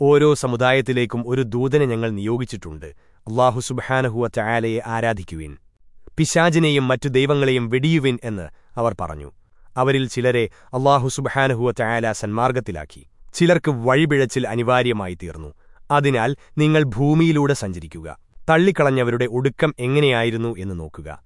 ഓരോ സമുദായത്തിലേക്കും ഒരു ദൂതനെ ഞങ്ങൾ നിയോഗിച്ചിട്ടുണ്ട്. അള്ളാഹു സുബഹാനഹുവ ചായാലയെ ആരാധിക്കുവിൻ. പിശാജിനെയും മറ്റു ദൈവങ്ങളെയും വെടിയുവിൻ എന്ന് അവർ പറഞ്ഞു. അവരിൽ ചിലരെ അള്ളാഹു സുബഹാനഹുവ ചായാല സന്മാർഗത്തിലാക്കി. ചിലർക്ക് വഴിപിഴച്ചിൽ അനിവാര്യമായി തീർന്നു. അതിനാൽ നിങ്ങൾ ഭൂമിയിലൂടെ സഞ്ചരിക്കുക. തള്ളിക്കളഞ്ഞവരുടെ ഒടുക്കം എങ്ങനെയായിരുന്നു എന്ന് നോക്കുക.